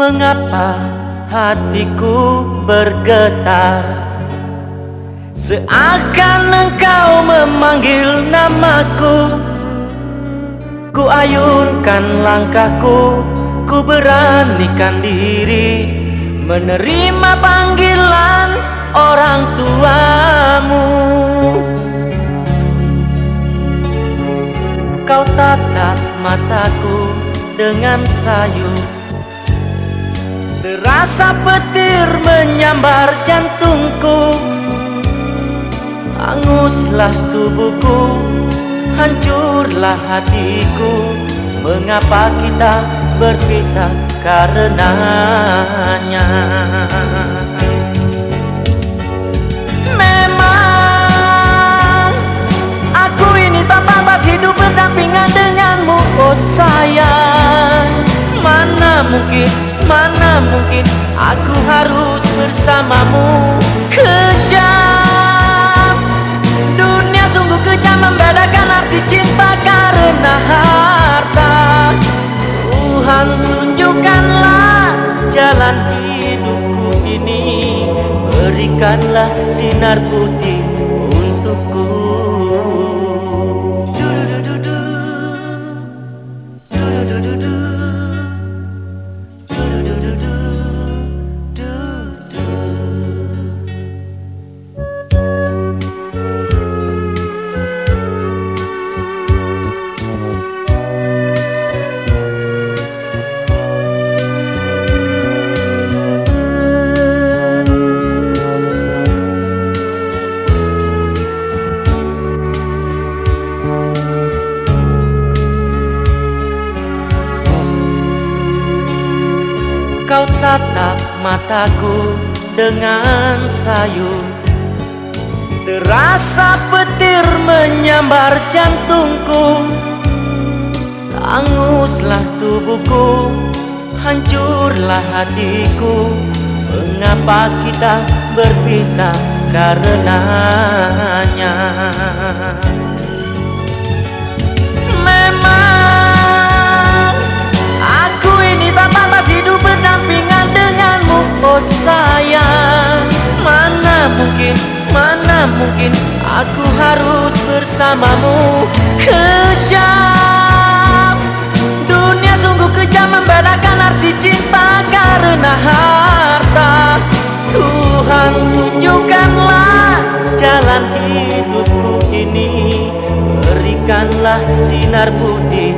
Mengapa hatiku bergetar? Seakan engkau memanggil namaku. Ku ayunkan langkahku Ku beranikan diri Menerima panggilan orang tuamu. Kau tatap mataku dengan sayu Terasa petir menyambar jantungku. Hanguslah tubuhku Hancurlah hatiku. Mengapa kita berpisah karenanya? Memang Aku ini tak pantas hidup berdampingan denganmu. Oh sayang Mana mungkin, mana mungkin Aku harus bersamamu? Kejam. Dunia sungguh kejam membedakan arti cinta karena harta. Tuhan tunjukkanlah jalan hidupku ini. Berikanlah sinar putih mataku dengan sayu Terasa petir menyambar jantungku. Hanguslah tubuhku Hancurlah hatiku. Mengapa kita berpisah karenanya mungkin Aku harus bersamamu. Kejam Dunia sungguh kejam membedakan arti cinta karena harta. Tuhan tunjukkanlah jalan hidupku ini. Berikanlah sinar putih